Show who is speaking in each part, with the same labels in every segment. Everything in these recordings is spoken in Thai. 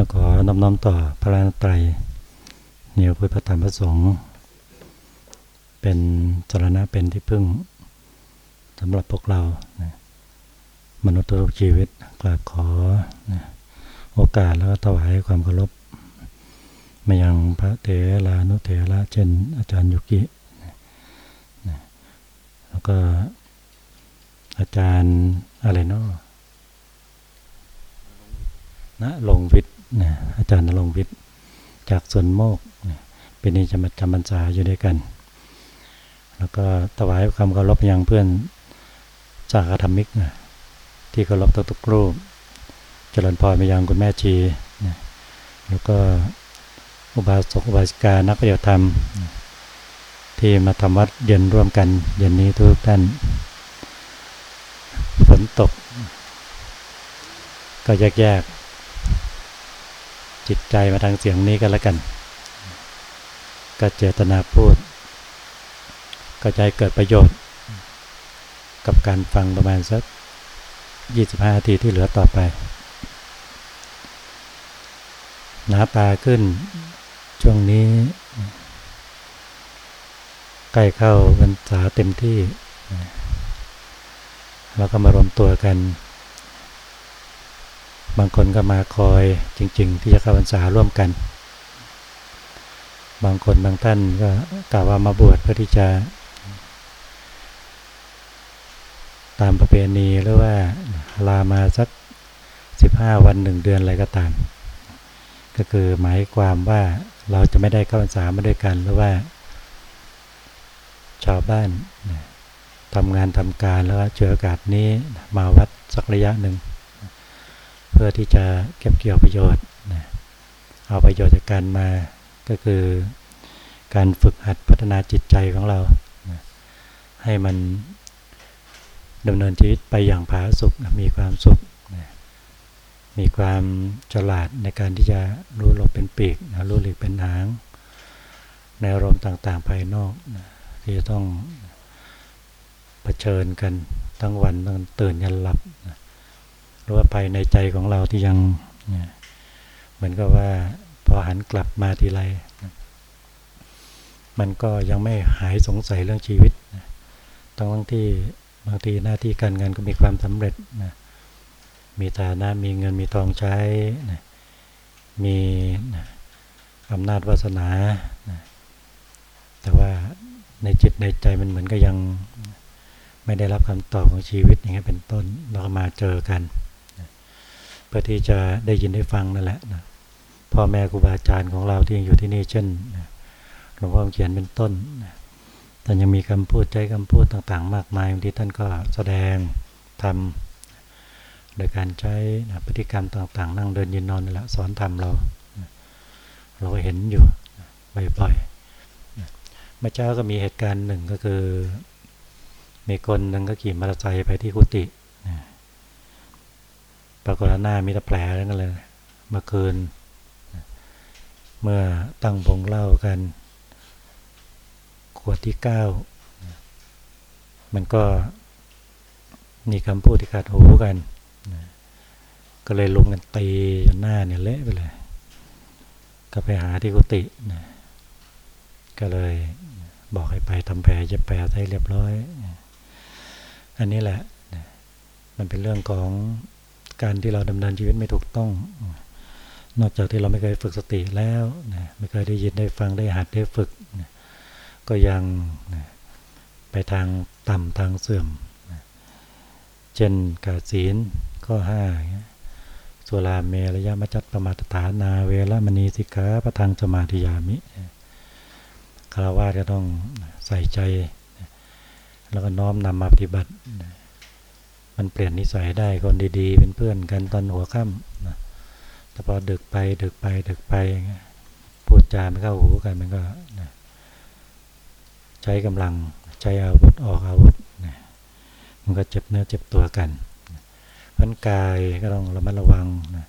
Speaker 1: แล้วขอน้อมน้อมต่อพระนตรัยเหนียวพุทธธรรมพระสงฆ์เป็นจรณะเป็นที่พึ่งสำหรับพวกเรานะมนุษย์ทุกชีวิตกราบขอนะโอกาสแล้วก็ถวายความเคารพมายังพระเถรานุเถระเช่น อาจารย์ยุกินะแล้วก็อาจารย์อะไรเนาะนะลงวิทย์ นะอาจารย์นลงวิทย์จากสวนโมกนะเป็นนี้จะมาจำพรรษาอยู่ด้วยกัน แล้วก็ถวายความเคารพยังเพื่อนจากธรรมิกนะที่เคารพทุกๆรูปเจริญพรไปยังคุณแม่ชีนะแล้วก็อุบาสกอุบาสิกานักปฏิบัติธรรม ที่มาทำวัดเย็นร่วมกัน เย็นนี้ทุกท่านฝนตก ก็แยกๆ จิตใจมาทางเสียงนี้กันแล้วกัน ก็เจตนาพูด ก็จะให้เกิดประโยชน์ กับการฟังประมาณสัก 25นาทีที่เหลือต่อไป หนาตาขึ้นช่วงนี้ ใกล้เข้าพรรษาเต็มที่เราก็มารวมตัวกัน บางคนก็มาคอยจริง ๆ ที่จะเข้าพรรษาร่วมกัน บางคนบางท่านก็กล่าวว่ามาบวชเพื่อที่จะ ตามประเพณีหรือว่าลามาสักสิบห้าวันหนึ่งเดือนอะไรก็ตาม ก็คือหมายความว่าเราจะไม่ได้เข้าพรรษามาด้วยกันหรือว่า ชาวบ้านทำงานทำการแล้วเจอโอกาสนี้มาวัดสักระยะหนึ่ง พื่อที่จะเก็บเกี่ยวประโยชน์เอาประโยชน์จากการมาก็คือการฝึกหัดพัฒนาจิตใจของเราให้มันดำเนินชีวิตไปอย่างผาสุกมีความสุขมีความฉลาดในการที่จะรู้หลบเป็นปีกรู้หลีกเป็นหาง ในอารมณ์ต่างๆภายนอกที่จะต้องเผชิญกันทั้งวันตั้งตื่นยันหลับ หรือว่าภายในใจของเราที่ยังเหมือนกับว่าพอหันกลับมาทีไรมันก็ยังไม่หายสงสัยเรื่องชีวิตทั้งทั้งที่บางทีหน้าที่การงานก็มีความสำเร็จนะมีฐานะมีเงินมีทองใช้นะมีนะอำนาจวาสนานะแต่ว่าในจิตในใจมันเหมือนก็ยังไม่ได้รับคำตอบของชีวิตอย่างนี้เป็นต้นเรามาเจอกัน เพื่อที่จะได้ยินได้ฟังนั่นแหละนะพ่อแม่ครูบาอาจารย์ของเราที่ยังอยู่ที่นี่เช่นหลวงพ่อเขียนเป็นต้นท่านยังมีคำพูดใจคำพูดต่างๆ มากมายบางทีท่านก็แสดงทำโดยการใช้พฤติกรรมต่าง ๆ นั่งเดินยืนนอนนี่แหละสอนทำเรา เราก็เห็นอยู่บ่อยๆเมื่อเช้าก็มีเหตุการณ์หนึ่งก็คือมีคนหนึ่งก็ขี่มอเตอร์ไซค์ไปที่กุฏิ รากฏหน้ามีตะแผลแล้วกันเลยเมื่อคืน เมื่อตั้งวงเล่ากัน ขวดที่เก้ามันก็มีคำพูดที่ขาดหูกัน ก็เลยลงกันตีจนหน้าเนี่ยเละไปเลย ก็ไปหาที่กุฏิก็เลยบอกให้ไปทำแผลจะแผลให้เรียบร้อย อันนี้แหละ มันเป็นเรื่องของ การที่เราดำเนินชีวิตไม่ถูกต้อง นอกจากที่เราไม่เคยฝึกสติแล้วไม่เคยได้ยินได้ฟังได้หัดได้ฝึกก็ยังไปทางต่ำทางเสื่อมเช่นกาศีลข้อห้าสุราเมรยมจัตประมาตฐานาเวรมณีสิกขาประทางสมาธิยามิคารวะก็ต้องใส่ใจ แล้วก็น้อมนำมาปฏิบัติ มันเปลี่ยนนิสัยได้คนดีๆ เป็นเพื่อนกันตอนหัวค่ำแต่พอดึกไปดึกไปดึกไปพูดจาไม่เข้าหูกันมันก็ใช้กำลังใช้อาวุธออกอาวุธนะมันก็เจ็บเนื้อเจ็บตัวกันพันกายก็ต้องระมัดระวังนะ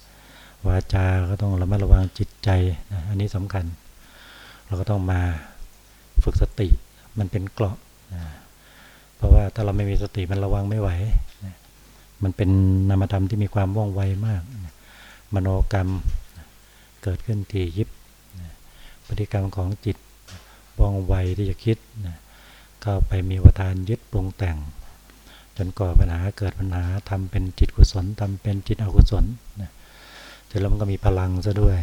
Speaker 1: วาจาก็ต้องระมัดระวังจิตใจนะอันนี้สำคัญ เราก็ต้องมาฝึกสติมันเป็นเกราะนะเพราะว่าถ้าเราไม่มีสติมันระวังไม่ไหว มันเป็นนามธรรมที่มีความว่องไวมาก มโนกรรมเกิดขึ้นทียิบพฤติกรรมของจิตว่องไวที่จะคิดเข้าไปมีวทานยึดปรุงแต่ง จนก่อปัญหาเกิดปัญหาทำเป็นจิตกุศลทำเป็นจิตอกุศลเสร็จแล้วมันก็มีพลังซะด้วย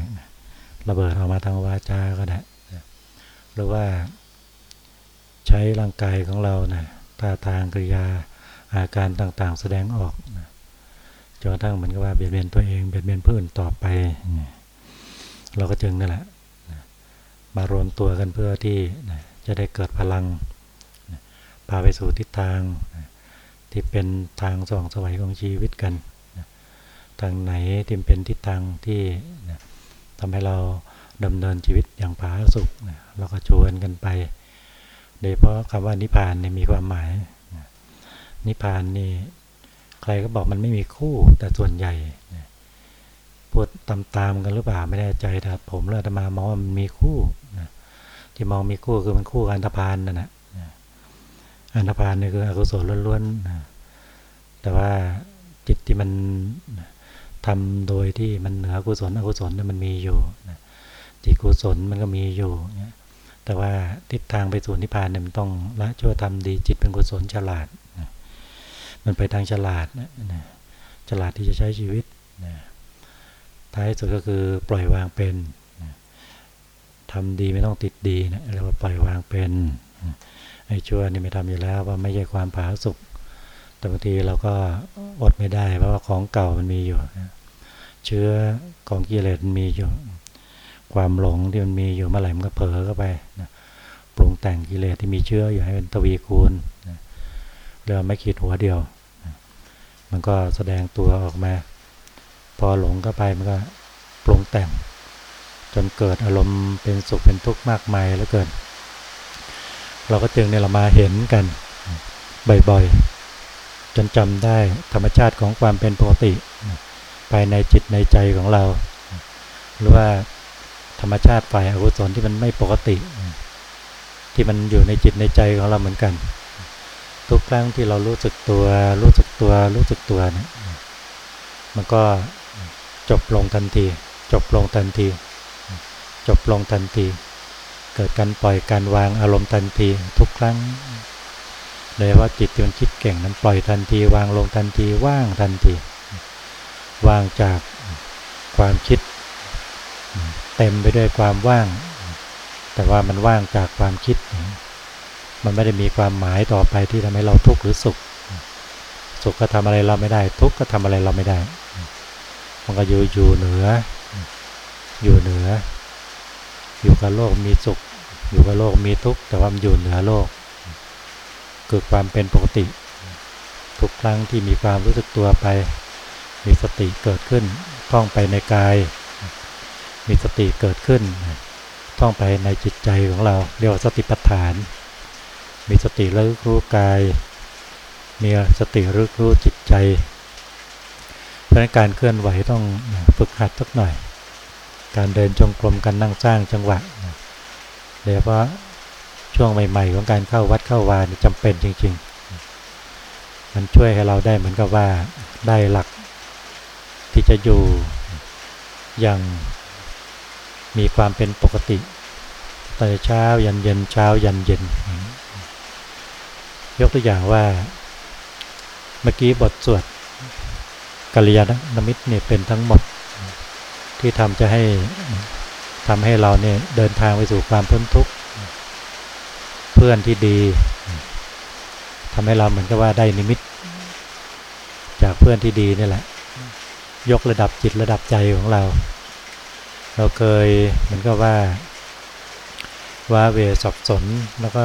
Speaker 1: ระเบิดออกมาทางวาจาก็ได้หรือว่าใช้ร่างกายของเรานะท่าทางกริยา อาการต่างๆ แสดงออกจนกระทั่งเหมือนกับว่าเบียดเบียนตัวเองเบียดเบียนผู้อื่นต่อไป เราก็จึงนั่นแหละมารวมตัวกันเพื่อที่จะได้เกิดพลังพาไปสู่ทิศทางที่เป็นทางส่องสวัยของชีวิตกันทางไหนที่เป็นทิศทางที่ทำให้เราดำเนินชีวิตอย่างผาสุกเราก็ชวนกันไป โดยเพราะคำว่านิพพานเนี่ยมีความหมาย นิพพานนี่ใครก็บอกมันไม่มีคู่แต่ส่วนใหญ่พูดตามๆกันหรือเปล่าไม่แน่ใจแต่ผมเลยจะมามองว่ามันมีคู่ที่มองมีคู่คือมันคู่อันธพาลนั่นแหละอันธพาลนี่คืออกุศลล้วนๆแต่ว่าจิตที่มันทำโดยที่มันเหนือกุศลอกุศลนี่ยมันมีอยู่จิตกุศลมันก็มีอยู่แต่ว่าทิศทางไปสู่นิพพานเนี่ยมันต้องละชั่วทำดีจิตเป็นกุศลฉลาด มันไปทางฉลาดนะฉลาดที่จะใช้ชีวิตนะท้ายสุดก็คือปล่อยวางเป็นนะทำดีไม่ต้องติดดีนะเรียกว่าปล่อยวางเป็นไอ้ชั่วนี่ไม่ทำอยู่แล้วว่าไม่ใช่ความผาสุกแต่บางทีเราก็อดไม่ได้ เพราะว่าของเก่ามันมีอยู่นะเชื้อของกิเลสมันมีอยู่ ความหลงที่มันมีอยู่เมื่อไหร่มันก็เผลอเข้าไปนะปรุงแต่งกิเลสที่มีเชื้ออยู่ให้เป็นตวีคูณนะเรือไม่คิดหัวเดียว มันก็แสดงตัวออกมา พอหลงเข้าไปมันก็ปรุงแต่ง จนเกิดอารมณ์เป็นสุขเป็นทุกข์มากมายแล้วเกิน เราก็จึงเนี่ยเรามาเห็นกันบ่อยๆ จนจำได้ธรรมชาติของความเป็นปกติ ภายในจิตในใจของเรา หรือว่าธรรมชาติฝ่ายอกุศลที่มันไม่ปกติ ที่มันอยู่ในจิตในใจของเราเหมือนกัน ทุกครั้งที่เรารู้สึกตัวรู้สึก ตัวรู้สึกตัวเนี่ยมันก็จบลงทันที จบลงทันที จบลงทันที เกิดการปล่อยการวางอารมณ์ทันทีทุกครั้ง เลยว่าจิตที่มันคิดเก่งนั้นปล่อยทันที วางลงทันทีว่างทันที ว่างจากความคิด เต็มไปด้วยความว่าง แต่ว่ามันว่างจากความคิด มันไม่ได้มีความหมายต่อไปที่ทำให้เราทุกข์หรือสุข สุขก็ทำอะไรเราไม่ได้ ทุกข์ก็ทำอะไรเราไม่ได้ มันก็อยู่อยู่เหนือ อยู่เหนือ อยู่กับโลกมีสุข อยู่กับโลกมีทุกข์แต่ว่ามันอยู่เหนือโลกเกิดความเป็นปกติ ทุกครั้งที่มีความรู้สึกตัวไป มีสติเกิดขึ้นท่องไปในกาย มีสติเกิดขึ้นท่องไปในจิตใจของเรา เรียกว่าสติปัฏฐาน มีสติระลึกรู้กาย มีสติระลึกรู้จิตใจ เพราะการเคลื่อนไหวต้องฝึกหัดสักหน่อย การเดินจงกรมการนั่งสร้างจังหวะโดยเฉพาะช่วงใหม่ ๆ ของการเข้าวัดเข้าวานจำเป็นจริง ๆ มันช่วยให้เราได้เหมือนกับว่าได้หลักที่จะอยู่อย่างมีความเป็นปกติตั้งแต่เช้ายันเย็นเช้ายันเย็น ยกตัวอย่างว่า เมื่อกี้บทสวดกัลยาณมิตรเนี่ยเป็นทั้งหมดที่ทำจะให้ทำให้เราเนี่ยเดินทางไปสู่ความพ้นทุกข์เพื่อนที่ดีทำให้เราเหมือนกับว่าได้นิมิต จากเพื่อนที่ดีนี่แหละ ยกระดับจิตระดับใจของเรา เราเคยเหมือนกับว่าว่าเวสับสนแล้วก็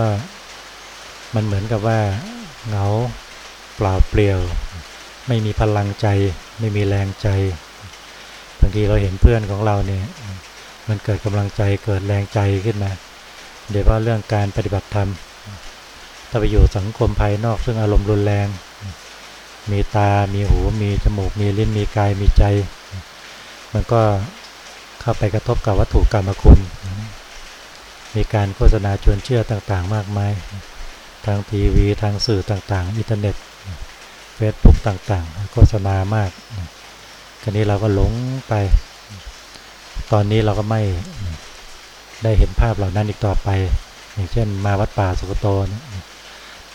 Speaker 1: มันเหมือนกับว่าเหงา เปล่าเปลี่ยว ไม่มีพลังใจ ไม่มีแรงใจบางทีเราเห็นเพื่อนของเราเนี่ยมันเกิดกำลังใจเกิดแรงใจขึ้นมาเดี๋ยวว่าเรื่องการปฏิบัติธรรมถ้าไปอยู่สังคมภายนอกซึ่งอารมณ์รุนแรง มีตา มีหู มีจมูก มีลิ้น มีกาย มีใจ มันก็เข้าไปกระทบกับวัตถุกรรมคุณ มีการโฆษณาชวนเชื่อต่างๆ มากมาย ทางทีวี ทางสื่อต่างๆ อินเทอร์เน็ต เฟซบุ๊กต่างๆ โฆษณามากคันนี้เราก็หลงไป ตอนนี้เราก็ไม่ได้เห็นภาพเหล่านั้นอีกต่อไป อย่างเช่นมาวัดป่าสุกโตนะ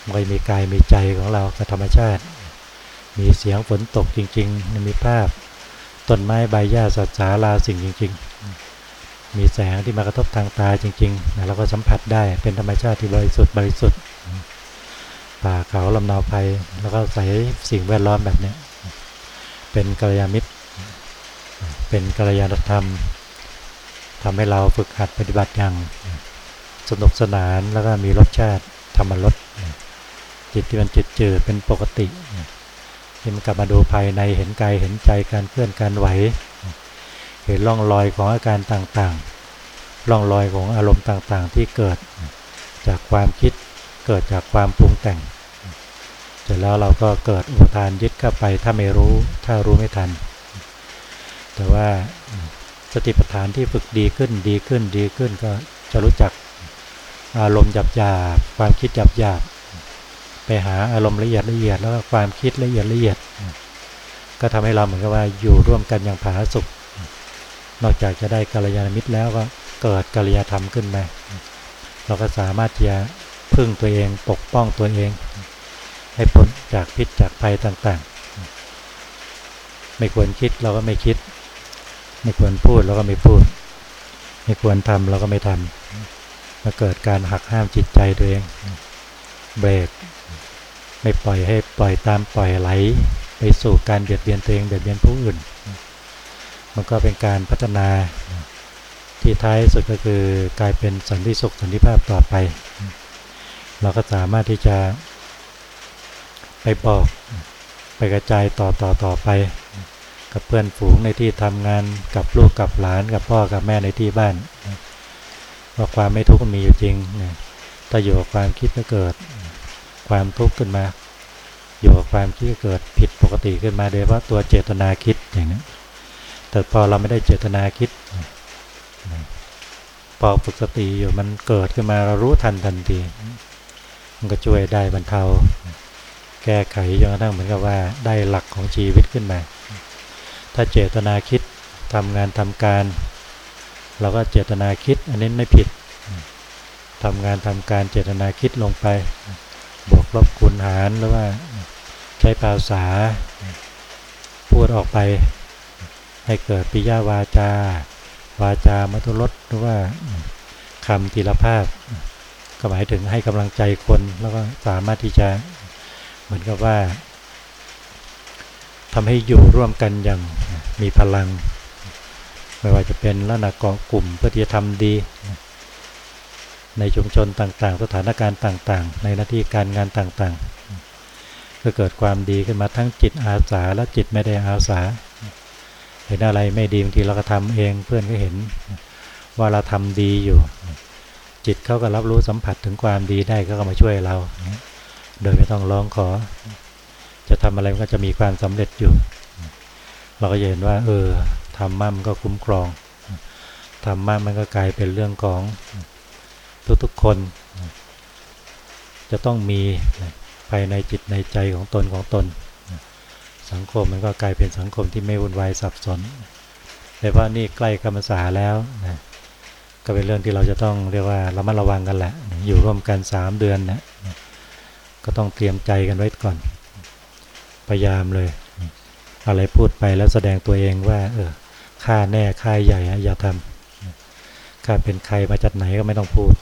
Speaker 1: มันก็มีกายมีใจของเรากับธรรมชาติ มีเสียงฝนตกจริงๆ มีภาพต้นไม้ใบหญ้าสัตว์สาราสิ่งจริง ๆ มีแสงที่มากระทบทางตาจริงๆนะเราก็สัมผัสได้เป็นธรรมชาติที่บริสุทธิ์บริสุทธิ์ ป่าเขาลำนาวไพแล้วก็ใส่สิ่งแวดล้อมแบบนี้เป็นกัลยาณมิตร เป็นกัลยาณธรรมทำให้เราฝึกหัดปฏิบัติอย่างสนุกสนานแล้วก็มีรสชาติธรรมรสจิตที่มันจิตเจือเป็นปกติที่มันกลับมาดูภายในเห็นกายเห็นใจการเคลื่อนการไหว เห็นร่องรอยของอาการต่างๆร่องรอยของอารมณ์ต่างๆ ที่เกิดจากความคิด เกิดจากความปรุงแต่ง เสร็จแล้วเราก็เกิดอุปทานยึดเข้าไปถ้าไม่รู้ถ้ารู้ไม่ทัน แต่ว่าสติปัฏฐานที่ฝึกดีขึ้นดีขึ้นดีขึ้นก็จะรู้จักอารมณ์หยาบหยาบความคิดหยาบหยาบไปหาอารมณ์ละเอียดละเอียดแล้วก็ความคิดละเอียดละเอียด ก็ทำให้เราเหมือนกับว่าอยู่ร่วมกันอย่างผาสุกนอกจากจะได้กัลยาณมิตรแล้วก็เกิดกัลยาธรรมขึ้นมา เราก็สามารถที่จะ พึ่งตัวเองปกป้องตัวเอง ให้พ้นจากพิษจากภัยต่างๆ ไม่ควรคิดเราก็ไม่คิด ไม่ควรพูดเราก็ไม่พูด ไม่ควรทำเราก็ไม่ทำมาเกิดการหักห้ามจิตใจตัวเอง เบรก ไม่ปล่อยให้ปล่อยตามปล่อยไหล ไปสู่การเบียดเบียนตัวเองเบียดเบียนผู้อื่น มันก็เป็นการพัฒนาที่ท้ายสุดก็คือกลายเป็นสันติสุขสันติภาพต่อไป เราก็สามารถที่จะ ไปบอก ไปกระจายต่อต่อต่อไป กับเพื่อนฝูงในที่ทำงานกับลูกกับหลานกับพ่อกับแม่ในที่บ้านว่าความไม่ทุกข์มีอยู่จริงถ้าอยู่กับความคิดก็เกิด ความทุกข์ขึ้นมา อยู่กับความคิดเกิดผิดปกติขึ้นมาโดยว่าตัวเจตนาคิดอย่างนี้แต่พอเราไม่ได้เจตนาคิดพอฝึกสติอยู่มันเกิดขึ้นมาเรารู้ทันทันที มันก็ช่วยได้บรรเทา แก้ไขจนกระทั่งเหมือนกับว่าได้หลักของชีวิตขึ้นมา ถ้าเจตนาคิดทำงานทำการ เราก็เจตนาคิด อันนี้ไม่ผิดทำงานทำการเจตนาคิดลงไป บวกลบคูณหารหรือว่าใช้ภาษา พูดออกไป ให้เกิดปิยาวาจา วาจามัทุรสหรือว่าคำทีละภาพ ก็หมายถึงให้กำลังใจคนแล้วก็สามารถที่จะเหมือนกับว่าทำให้อยู่ร่วมกันอย่างมีพลัง ไม่ว่าจะเป็นลักษณะกองกลุ่มเพื่อที่จะทำดี ในชุมชนต่างๆ สถานการณ์ต่างๆ ในหน้าที่การงานต่างๆ ก็เกิดความดีขึ้นมาทั้งจิตอาสาและจิตไม่ได้อาสา เห็นอะไรไม่ดีบางทีเราก็ทำเองเพื่อนก็เห็นว่าเราทำดีอยู่ จิตเขาก็รับรู้สัมผัสถึงความดีได้ก็มาช่วยเรา โดยไม่ต้องร้องขอ จะทำอะไรก็จะมีความสำเร็จอยู่ เราก็จะเห็นว่า เออทำมั่มก็คุ้มครองทำมั่มมันก็กลายเป็นเรื่องของทุกๆคน จะต้องมีภายในจิตในใจของตนของตน สังคมมันก็กลายเป็นสังคมที่ไม่วุ่นวายสับสนแต่ว่านี่ใกล้กรรมสาแล้วนะ ก็เป็นเรื่องที่เราจะต้องเรียกว่าเรามาระวังกันแหละ อยู่ร่วมกันสามเดือนนะก็ต้องเตรียมใจกันไว้ก่อน พยายามเลย อะไรพูดไปแล้วแสดงตัวเองว่า เออค่าแน่ค่าใหญ่อย่าทำการเป็นใครมาจากไหนก็ไม่ต้องพูด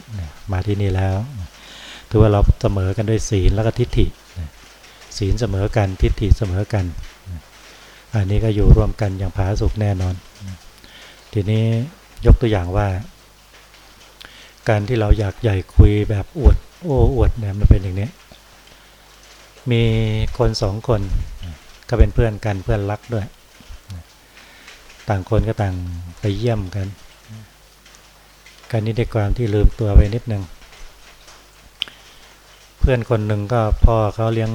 Speaker 1: มาที่นี่แล้วถือว่าเราเสมอกันด้วยศีลแล้วก็ทิฏฐิศีลเสมอกันทิฏฐิเสมอกัน อันนี้ก็อยู่ร่วมกันอย่างผาสุกแน่นอน ทีนี้ยกตัวอย่างว่า การที่เราอยากใหญ่คุยแบบอวด โอ้อวดเนี่ยมันเป็นอย่างนี้ มีคนสองคนก็เป็นเพื่อนกันเพื่อนรักด้วย ต่างคนก็ต่างไปเยี่ยมกัน การนี้ได้ความที่ลืมตัวไปนิดนึง เพื่อนคนหนึ่งก็พ่อเขาเลี้ยง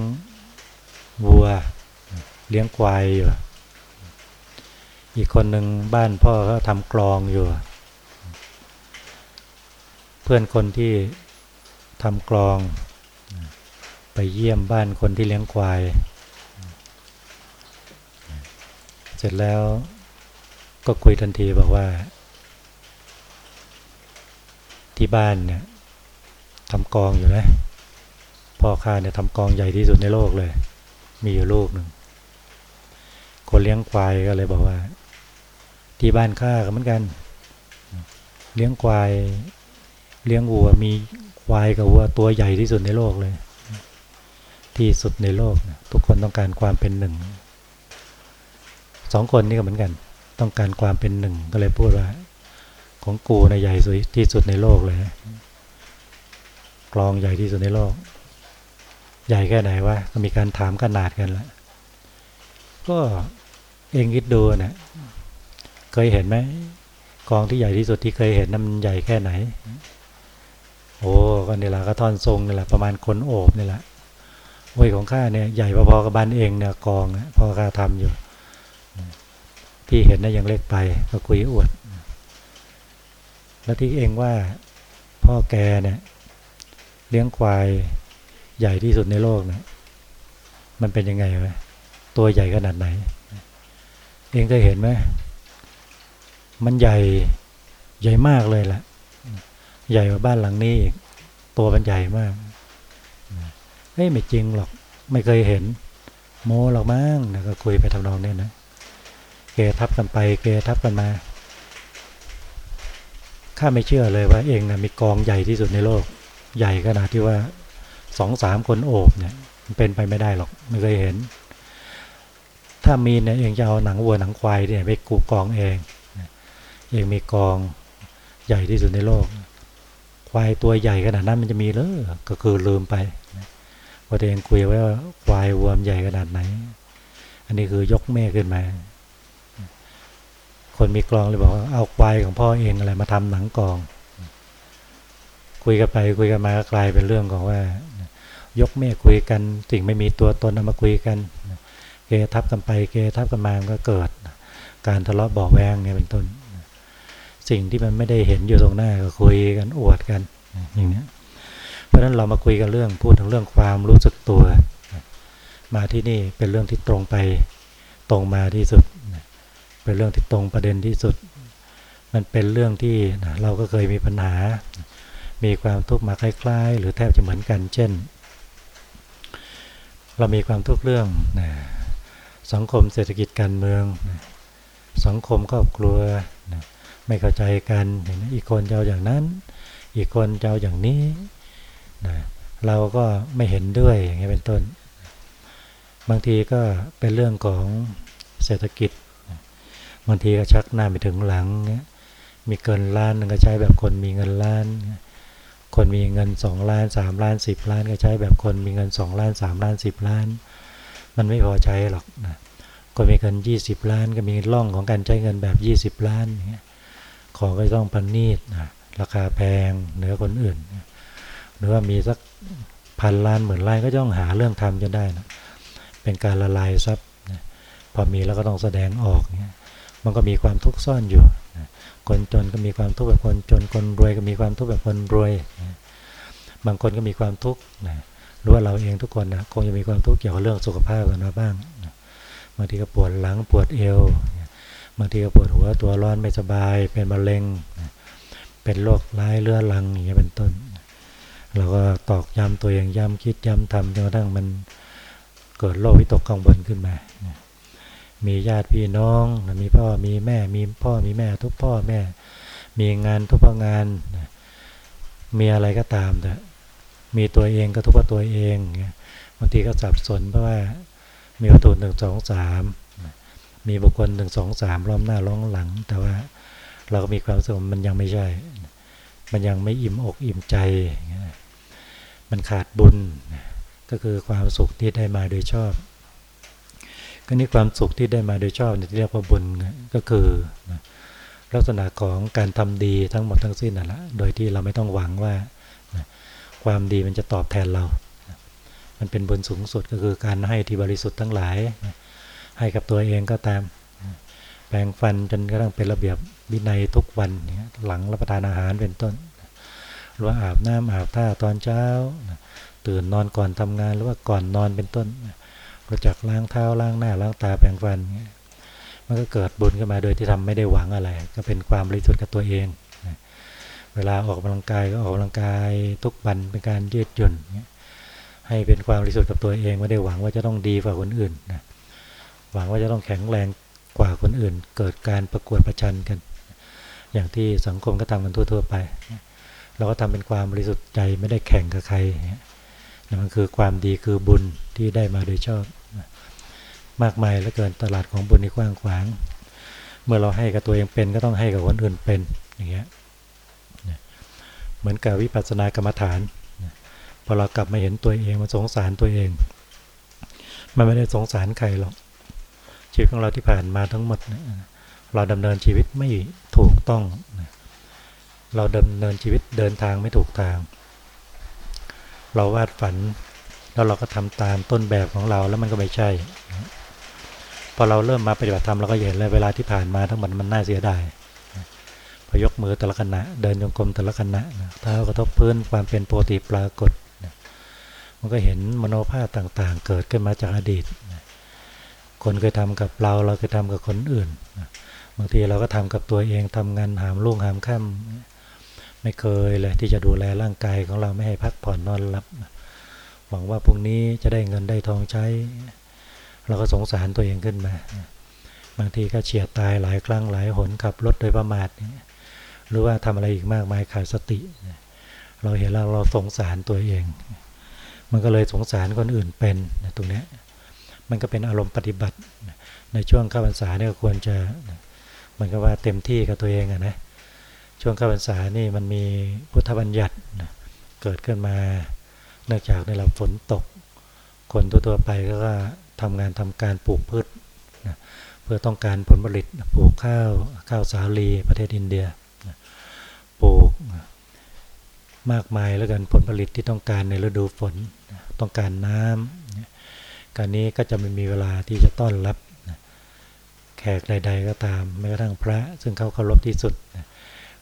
Speaker 1: วัว เลี้ยงควายอยู่ อีกคนหนึ่งบ้านพ่อเขาทำกลองอยู่ เพื่อนคนที่ทำกลอง ไปเยี่ยมบ้านคนที่เลี้ยงควาย เสร็จแล้วก็คุยทันทีบอกว่า ที่บ้านเนี่ยทำกองอยู่นะพ่อข้าเนี่ยทำกองใหญ่ที่สุดในโลกเลย มีอยู่ลูกหนึ่งคนเลี้ยงควายก็เลยบอกว่า ที่บ้านข้าก็เหมือนกัน เลี้ยงควาย เลี้ยงวัวมีควายกับวัวตัวใหญ่ที่สุดในโลกเลย ที่สุดในโลกทุกคนต้องการความเป็นหนึ่งสองคนนี่ก็เหมือนกัน ต้องการความเป็นหนึ่งก็เลยพูดว่า ของกูในใหญ่สุดที่สุดในโลกเลยกลองใหญ่ที่สุดในโลก ใหญ่แค่ไหนวะก็มีการถามขนาดกันละก็เองคิดดูนะเคยเห็นไหมกองที่ใหญ่ที่สุดที่เคยเห็นนั้นมันใหญ่แค่ไหน โอ้ก็นี่แหละก็ท่อนทรงนี่แหละประมาณคนโอบนี่แหละโอ้ยของข้าเนี่ยใหญ่พอๆกับบ้านเองเนี่ยกองพอข้าทำอยู่ที่เห็นนะยังเล็กไปก็คุยอวด แล้วที่เองว่าพ่อแกเนี่ยเลี้ยงควายใหญ่ที่สุดในโลกเนี่ยมันเป็นยังไงวะตัวใหญ่ขนาดไหน เองเคยเห็นไหมมันใหญ่ใหญ่มากเลยแหละ ใหญ่กว่าบ้านหลังนี้อีกตัวมันใหญ่มากเฮ้ยไม่จริงหรอก ไม่เคยเห็น โมหรอกมั้งนะก็คุยไปทำนองนี้นะเกทับกันไป เกทับกันมาข้าไม่เชื่อเลยว่าเองนะมีกองใหญ่ที่สุดในโลก ใหญ่ขนาดที่ว่าสองสามคนโอบเนี่ยมันเป็นไปไม่ได้หรอก ไม่เคยเห็น ถ้ามีเนี่ยเองจะเอาหนังวัวหนังควายเนี่ยไปกูกองเองเองมีกองใหญ่ที่สุดในโลก ควายตัวใหญ่ขนาดนั้นมันจะมีเลยก็คือลืมไปพอเองคุยไว้ว่าควายวัวใหญ่ขนาดไหน อันนี้คือยกแม่ขึ้นมา คนมีกลองเลยบอกว่าเอาควายของพ่อเองอะไรมาทำหนังกอง คุยกันไปคุยกันมาก็กลายเป็นเรื่องของว่า ยกแม่คุยกันสิ่งไม่มีตัวตนเอามาคุยกันเกทับกันไปเกทับกันมาก็เกิด การทะเลาะบอแวงเนี่ยเป็นต้น สิ่งที่มันไม่ได้เห็นอยู่ตรงหน้าก็คุยกันอวดกันอย่างนี้เพราะฉะนั้นเรามาคุยกันเรื่องพูดถึงเรื่องความรู้สึกตัว มาที่นี่เป็นเรื่องที่ตรงไปตรงมาที่สุด เป็นเรื่องที่ตรงประเด็นที่สุด มันเป็นเรื่องที่เราก็เคยมีปัญหา มีความทุกข์มาคล้าย ๆ หรือแทบจะเหมือนกัน เช่น เรามีความทุกข์เรื่องสังคมเศรษฐกิจการเมือง สังคมครอบครัว ไม่เข้าใจกันอย่างนี้อีกคนจะเอาอย่างนั้น อีกคนจะเอาอย่างนี้นะเราก็ไม่เห็นด้วยอย่างนี้เป็นต้น บางทีก็เป็นเรื่องของเศรษฐกิจ บางทีก็ชักหน้าไปถึงหลัง มีเกินล้านก็ใช้แบบคนมีเงินล้าน คนมีเงินสองล้านสามล้านสิบล้าน ก็ใช้แบบคนมีเงินสองล้านสามล้านสิบล้าน มันไม่พอใช้หรอกนะคนมีเงินยี่สิบล้าน ก็มีร่องของการใช้เงินแบบยี่สิบล้านอย่างเงี้ย ของก็ต้องพันนีดนะราคาแพงเหนือคนอื่น หรือว่ามีสักพันล้านหมื่นล้านก็ต้องหาเรื่องทำจนได้นะเป็นการละลายทรัพย์พอมีแล้วก็ต้องแสดงออกเนี่ยมันก็มีความทุกข์ซ่อนอยู่ คนจนก็มีความทุกข์แบบคนจน คนรวยก็มีความทุกข์แบบคนรวย บางคนก็มีความทุกข์นะหรือว่าเราเองทุกคนนะคงจะมีความทุกข์เกี่ยวกับเรื่องสุขภาพกันมาบ้างบางทีก็ปวดหลังปวดเอว บางทีก็ปวดหัวตัวร้อนไม่สบาย เป็นมะเร็ง เป็นโรคร้ายเรื้อรังอย่างเงี้ยเป็นต้น เราก็ตอกย้ำตัวเองย้ำคิดย้ำทำจนกระทั่งมันเกิดโรควิตกกังวลขึ้นมามีญาติพี่น้อง มีพ่อ มีแม่ มีพ่อ มีแม่ ทุกพ่อแม่ มีงานทุกงาน มีอะไรก็ตามแต่มีตัวเองก็ทุกตัวเองบางทีก็สับสนเพราะว่ามีวัตถุหนึ่งสองสาม มีบุคคลหนึ่งสองสามล้อมหน้าล้อมหลัง แต่ว่าเราก็มีความสุขมันยังไม่ใช่ มันยังไม่อิ่มอกอิ่มใจ มันขาดบุญ ก็คือความสุขที่ได้มาโดยชอบ ก็นี่ความสุขที่ได้มาโดยชอบที่เรียกว่าบุญก็คือลักษณะของการทำดีทั้งหมดทั้งสิ้นนั่นแหละ โดยที่เราไม่ต้องหวังว่าความดีมันจะตอบแทนเรา มันเป็นบุญสูงสุดก็คือการให้ที่บริสุทธิ์ทั้งหลาย ให้กับตัวเองก็ตาม แปรงฟันจนกระทั่งเป็นระเบียบวินัยทุกวันหลังรับประทานอาหารเป็นต้น หรือว่าอาบน้ำอาบท่าตอนเช้า ตื่นนอนก่อนทำงานหรือว่าก่อนนอนเป็นต้นรู้จักล้างเท้าล้างหน้าล้างตาแปรงฟัน มันก็เกิดบุญขึ้นมาโดยที่ทำไม่ได้หวังอะไร ก็เป็นความบริสุทธิ์กับตัวเอง เวลาออกกำลังกายก็ออกกำลังกายทุกวันเป็นการยืดหยุ่นให้เป็นความบริสุทธิ์กับตัวเองไม่ได้หวังว่าจะต้องดีกว่าคนอื่นนะ หวังว่าจะต้องแข็งแรงกว่าคนอื่น เกิดการประกวดประชันกัน อย่างที่สังคมก็ทำกันทั่ว ๆ ไป เราก็ทำเป็นความบริสุทธิ์ใจไม่ได้แข่งกับใครนั่นมันคือความดีคือบุญที่ได้มาโดยชอบ มากมายและเกินตลาดของบุญนี่กว้างขวาง เมื่อเราให้กับตัวเองเป็นก็ต้องให้กับคนอื่นเป็นอย่างเงี้ยเหมือนกับวิปัสสนากรรมฐานพอเรากลับมาเห็นตัวเองมาสงสารตัวเอง มันไม่ได้สงสารใครหรอก ชีวิตของเราที่ผ่านมาทั้งหมด เราดำเนินชีวิตไม่ถูกต้อง เราดำเนินชีวิตเดินทางไม่ถูกทาง เราวาดฝันแล้วเราก็ทำตามต้นแบบของเราแล้วมันก็ไม่ใช่ พอเราเริ่มมาปฏิบัติธรรมเราก็เห็นเลยเวลาที่ผ่านมาทั้งหมดมันน่าเสียดายพอยกมือแต่ละขณะเดินจงกรมแต่ละขณะเท้ากระทบพื้นความเป็นโปกติปรากฏมันก็เห็นมโนภาพต่างๆ เกิดขึ้นมาจากอดีต คนเคยทำกับเรา เราเคยทำกับคนอื่น บางทีเราก็ทำกับตัวเองทำงานหามลุ่งหามค่ำไม่เคยเลยที่จะดูแลร่างกายของเราไม่ให้พักผ่อนนอนหลับ หวังว่าพรุ่งนี้จะได้เงินได้ทองใช้ เราก็สงสารตัวเองขึ้นมา บางทีก็เฉียดตายหลายครั้งหลายหนขับรถโดยประมาทหรือว่าทำอะไรอีกมากมายขาดสติ เราเห็นแล้วเราสงสารตัวเอง มันก็เลยสงสารคนอื่นเป็นตรงนี้ มันก็เป็นอารมณ์ปฏิบัติ ในช่วงเข้าพรรษาเนี่ยควรจะมันก็ว่าเต็มที่กับตัวเองอะนะช่วงเข้าพรรษานี่มันมีพุทธบัญญัติเกิดขึ้นมาเนื่องจากในลำฝนตก คนทั่วๆไปก็ทำงานทำการปลูกพืชเพื่อต้องการผลผลิตปลูกข้าวข้าวสาลีประเทศอินเดียปลูกมากมายแล้วกันผลผลิตที่ต้องการในฤดูฝน ต้องการน้ำ การนี้ก็จะไม่มีเวลาที่จะต้อนรับแขกใด ๆ ก็ตามแม้กระทั่งพระ ซึ่งเขาเคารพที่สุด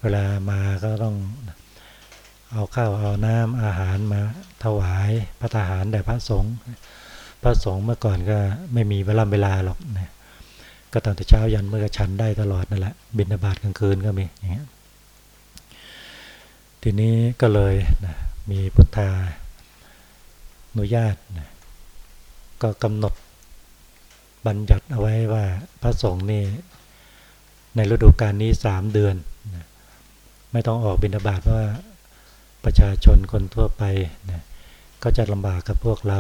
Speaker 1: เวลามาก็ต้องเอาข้าวเอาน้ำอาหารมาถวายพระทหารแด่พระสงฆ์พระสงฆ์เมื่อก่อนก็ไม่มีเวลาเวลาหรอกนะก็ตั้งแต่เช้ายันเมื่อชันได้ตลอดนั่นแหละบิณฑบาตกลางคืนก็มีอย่างเงี้ยทีนี้ก็เลยนะมีพุทธานุญาตนะ ก็กำหนดบัญญัติเอาไว้ว่าพระสงฆ์นี่ในฤดูกาลนี้สามเดือน ไม่ต้องออกบิณฑบาตเพราะว่าประชาชนคนทั่วไปนะก็จะลำบากกับพวกเรา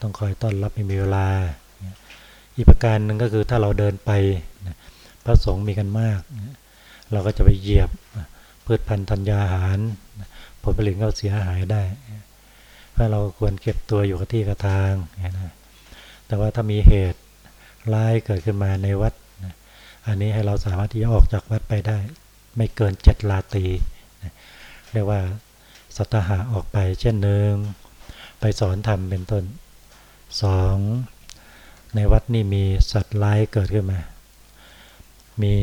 Speaker 1: ต้องคอยต้อนรับไม่มีเวลา อีกประการหนึ่งก็คือถ้าเราเดินไปพระสงฆ์มีกันมาก เราก็จะไปเหยียบพืชพันธุ์ธัญญาหาร ผลผลิตก็เสียหายได้ ถ้าเราควรเก็บตัวอยู่กับที่กับทางนะแต่ว่าถ้ามีเหตุร้ายเกิดขึ้นมาในวัดนะอันนี้ให้เราสามารถที่จะออกจากวัดไปได้ ไม่เกินเจ็ดลาตีนะเรียกว่าสัตหะออกไปเช่นหนึ่งไปสอนธรรมเป็นต้นสองในวัดนี่มีสัตว์ร้ายเกิดขึ้นมา มี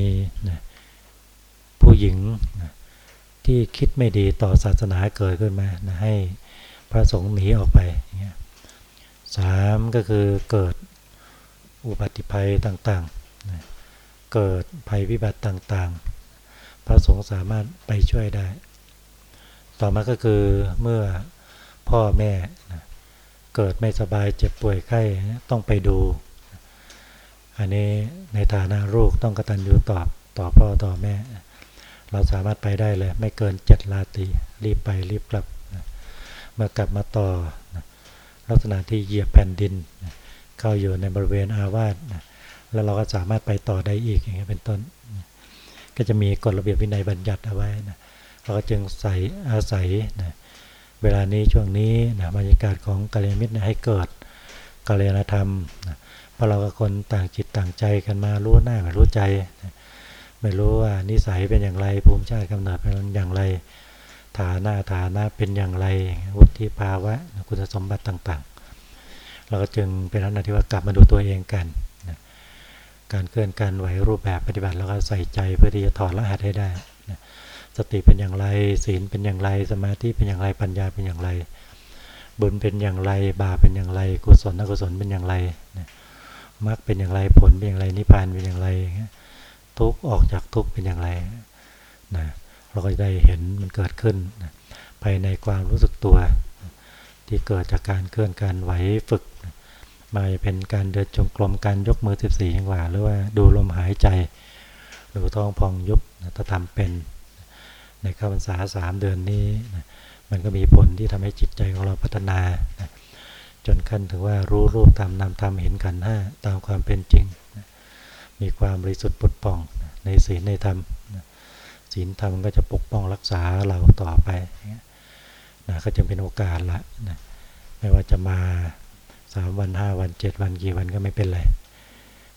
Speaker 1: นะผู้หญิงนะที่คิดไม่ดีต่อศาสนาเกิดขึ้นมานะให้ พระสงฆ์หนีออกไปสามก็คือเกิดอุบัติภัยต่างๆ เกิดภัยพิบัติต่างๆ พระสงฆ์สามารถไปช่วยได้ ต่อมาก็คือเมื่อพ่อแม่เกิดไม่สบายเจ็บป่วยไข้ต้องไปดู อันนี้ในฐานะลูกต้องกตัญญูตอบต่อพ่อต่อแม่ เราสามารถไปได้เลย ไม่เกินเจ็ดลาตีรีบไปรีบกลับ เมื่อกลับมาต่อลักษณะที่เหยียบแผ่นดิน เข้าอยู่ในบริเวณอาวาสแล้วเราก็สามารถไปต่อได้อีกอย่างเงี้ยเป็นต้น ก็จะมีกฎระเบียบวินัยบัญญัติเอาไว้นะเราก็จึงใส่อาศัยนะเวลานี้ช่วงนี้นะบรรยากาศของกาลยมิตรนะให้เกิดกาลยนธรรมนะพราะเรากับคนต่างจิตต่างใจกันมารู้หน้าไม่รู้ใจ ไม่รู้ว่านิสัยเป็นอย่างไรภูมิชาติกำเนิดเป็นอย่างไร ฐานะฐานะเป็นอย่างไรวุฒิภาวะ คุณสมบัติต่างๆ เราก็จึงเป็นลักษณะที่ว่ากลับมาดูตัวเองกันนะการเคลื่อนการไหวรูปแบบปฏิบัติแล้วก็ใส่ใจเพื่อที่จะถอดรหัสให้ได้นะสติเป็นอย่างไรศีลเป็นอย่างไรสมาธิเป็นอย่างไรปัญญาเป็นอย่างไร บุญเป็นอย่างไรบาปเป็นอย่างไร กุศลอกุศลเป็นอย่างไรนะมรรคเป็นอย่างไรผลเป็นอย่างไรนิพพานเป็นอย่างไรทุกออกจากทุกเป็นอย่างไรนะ เราก็ได้เห็นมันเกิดขึ้นภายในความรู้สึกตัว ที่เกิดจากการเคลื่อนการไหวฝึกมาเป็นการเดินจงกรมการยกมือ 14จังหวะหรือว่าดูลมหายใจดูท้องพองยุบถ้าทำเป็น ในข้าพรรษาสามเดือนนี้มันก็มีผลที่ทำให้จิตใจของเราพัฒนา จนขั้นถึงว่ารู้รูปตามนามตามเห็นกันห้าตามความเป็นจริง มีความบริสุทธิ์ปุดป่องในศีลในธรรม ศีลธรรมก็จะปกป้องรักษาเราต่อไปนะก็จะเป็นโอกาสละนะไม่ว่าจะมาสามวันห้าวันเจ็ดวันกี่วันก็ไม่เป็นไร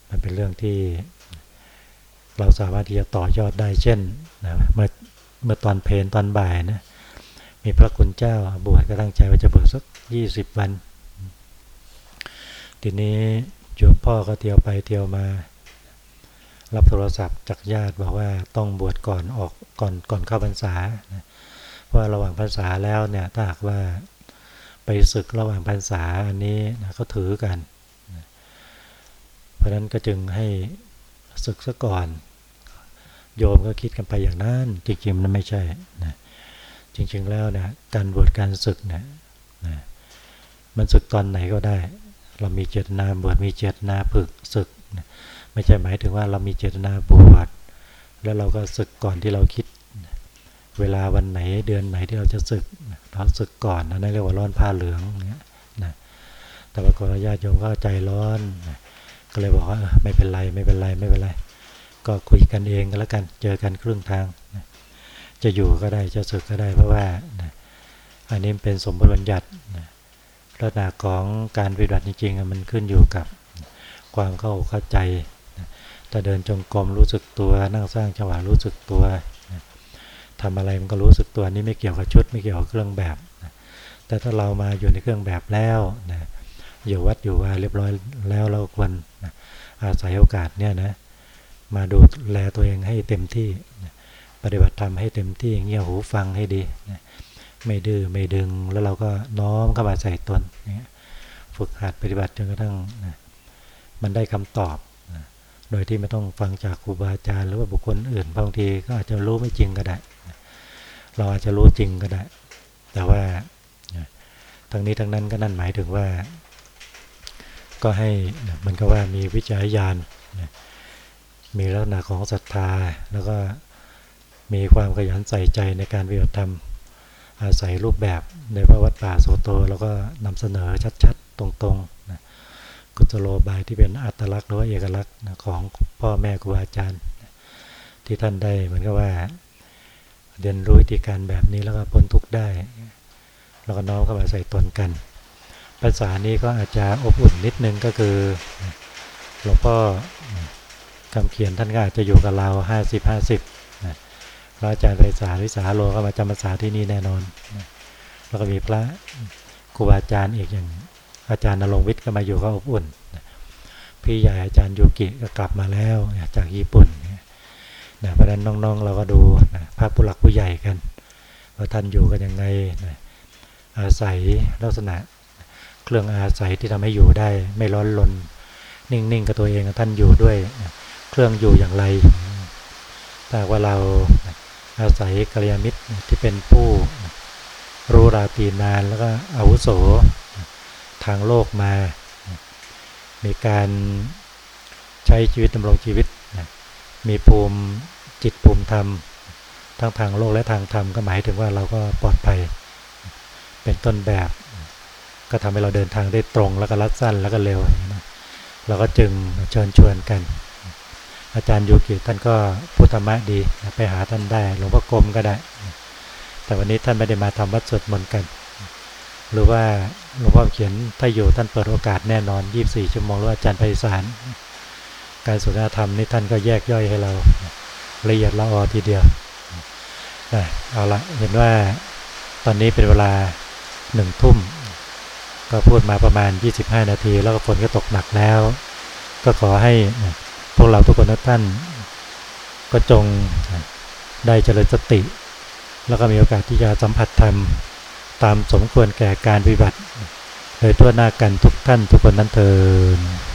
Speaker 1: มันเป็นเรื่องที่เราสามารถที่จะต่อยอดได้เช่นนะเมื่อเมื่อตอนเพลนตอนบ่ายนะมีพระคุณเจ้าบวชก็ตั้งใจว่าจะบวชสักยี่สิบวัน ทีนี้โยมพ่อก็เที่ยวไปเที่ยวมา รับโทรศัพท์จากญาติบอกว่าต้องบวชก่อนออกก่อนก่อนเข้าพรรษานะว่าระหว่างพรรษาแล้วเนี่ยถ้าหากว่าไปศึกระหว่างพรรษาอันนี้นะเขาถือกัน เพราะนั้นก็จึงให้ศึกซะก่อน โยมก็คิดกันไปอย่างนั้น จริงๆมันไม่ใช่นะจริง ๆแล้วนะการบวชการศึกนะนะมันศึกตอนไหนก็ได้ เรามีเจตนาบวชมีเจตนาฝึกศึกนะ ไม่ใช่หมายถึงว่าเรามีเจตนาบวชแล้วเราก็ศึกก่อนที่เราคิด เวลาวันไหนเดือนไหนที่เราจะศึกเราศึกก่อนนะนั่นเรียกว่าร้อนผ้าเหลืองเนี่ยนะแต่ว่าคนญาติโยมก็ใจร้อนนะก็เลยบอกว่าไม่เป็นไรไม่เป็นไรไม่เป็นไร ก็คุยกันเองก็แล้วกันเจอกันครึ่งทางนะจะอยู่ก็ได้จะศึกก็ได้เพราะว่านะอันนี้เป็นสมบูรณ์บัญญัตินะลักษณะของการปฏิบัติจริงๆมันขึ้นอยู่กับความเข้าเข้าใจ ถ้าเดินจงกรมรู้สึกตัว นั่งสร้างจังหวะรู้สึกตัวทำอะไรมันก็รู้สึกตัวนี้ไม่เกี่ยวกับชุดไม่เกี่ยวกับเครื่องแบบ แต่ถ้าเรามาอยู่ในเครื่องแบบแล้วนะอยู่วัดอยู่ว่าเรียบร้อยแล้วเราควรนะอาศัยโอกาสเนี่ยนะมาดูแลตัวเองให้เต็มที่นะปฏิบัติธรรมให้เต็มที่เงี่ยหูฟังให้ดีนะไม่ดื้อไม่ดึงแล้วเราก็น้อมเข้ามาใส่ตนนะฝึกหัดปฏิบัติจนกระทั่งนะมันได้คำตอบ โดยที่ไม่ต้องฟังจากครูบาอาจารย์หรือว่าบุคคลอื่นบางทีก็อาจจะรู้ไม่จริงก็ได้ เราอาจจะรู้จริงก็ได้ แต่ว่าทั้งนี้ทั้งนั้นก็นั่นหมายถึงว่า ก็ให้มันก็ว่ามีวิจัยญาณมีลักษณะของศรัทธา แล้วก็มีความขยันใส่ใจในการวิบัติธรรมอาศัยรูปแบบในพระวัดป่าโสโต แล้วก็นำเสนอชัดๆ ตรงๆ กุศโลบายที่เป็นอัตลักษณ์หรือว่าเอกลักษณ์ของพ่อแม่ครูอาจารย์ ที่ท่านได้เหมือนกับว่าเรียนรู้วิธีการแบบนี้แล้วก็พ้นทุกข์ได้ แล้วก็น้อมเข้ามาใส่ตนกัน ภาษานี้ก็อาจจะอบอุ่นนิดนึงก็คือหลวงพ่อคำเขียนท่านก็อาจจะอยู่กับเราห้าสิบห้าสิบพระอาจารย์ไพศาลวิสาโลก็มาจำภาษาที่นี่แน่นอน แล้วก็มีพระครูบาอาจารย์อีกอย่าง อาจารย์นรงวิทย์ก็มาอยู่ก็อบอุ่น พี่ใหญ่อาจารย์ยูกิก็กลับมาแล้วจากญี่ปุ่นนะเพราะนั้นน้องๆเราก็ดูนะพระผู้หลักผู้ใหญ่กันว่าท่านอยู่กันยังไงนะอาศัยลักษณะเครื่องอาศัยที่ทำให้อยู่ได้ ไม่ร้อนรนนิ่งๆกับตัวเองท่านอยู่ด้วยนะเครื่องอยู่อย่างไรถ้าว่าเราอาศัยกัลยาณมิตรที่เป็นผู้รู้ราตีนานแล้วก็อาวุโส ทางโลกมา มีการใช้ชีวิตดำรงชีวิตมีภูมิจิตภูมิธรรม ทั้งทางโลกและทางธรรมก็หมายถึงว่าเราก็ปลอดภัย เป็นต้นแบบ ก็ทำให้เราเดินทางได้ตรงแล้วก็รัดสั้นแล้วก็เร็วเราก็จึงเชิญชวนกัน อาจารย์ยูกิท่านก็พุทธมะดีไปหาท่านได้หลวงพ่อกรมก็ได้ แต่วันนี้ท่านไม่ได้มาทำวัดสวดมนต์กัน หรือว่า หลวงพ่อเขียนถ้าอยู่ท่านเปิดโอกาสแน่นอน 24 ชั่วโมงหรืออาจารย์ไพศาลการสุนทรธรรมนี่ท่านก็แยกย่อยให้เราละเอียดละออทีเดียวเอาละเห็นว่าตอนนี้เป็นเวลาหนึ่งทุ่ม ก็พูดมาประมาณ 25 นาที แล้วก็ฝนก็ตกหนักแล้ว ก็ขอให้พวกเราทุกคนทุกท่าน ก็จงได้เจริญสติ แล้วก็มีโอกาสที่จะสัมผัสธรรม ตามสมควรแก่การปฏิบัติ โดยทั่วหน้ากันทุกท่านทุกคนนั้นเถิด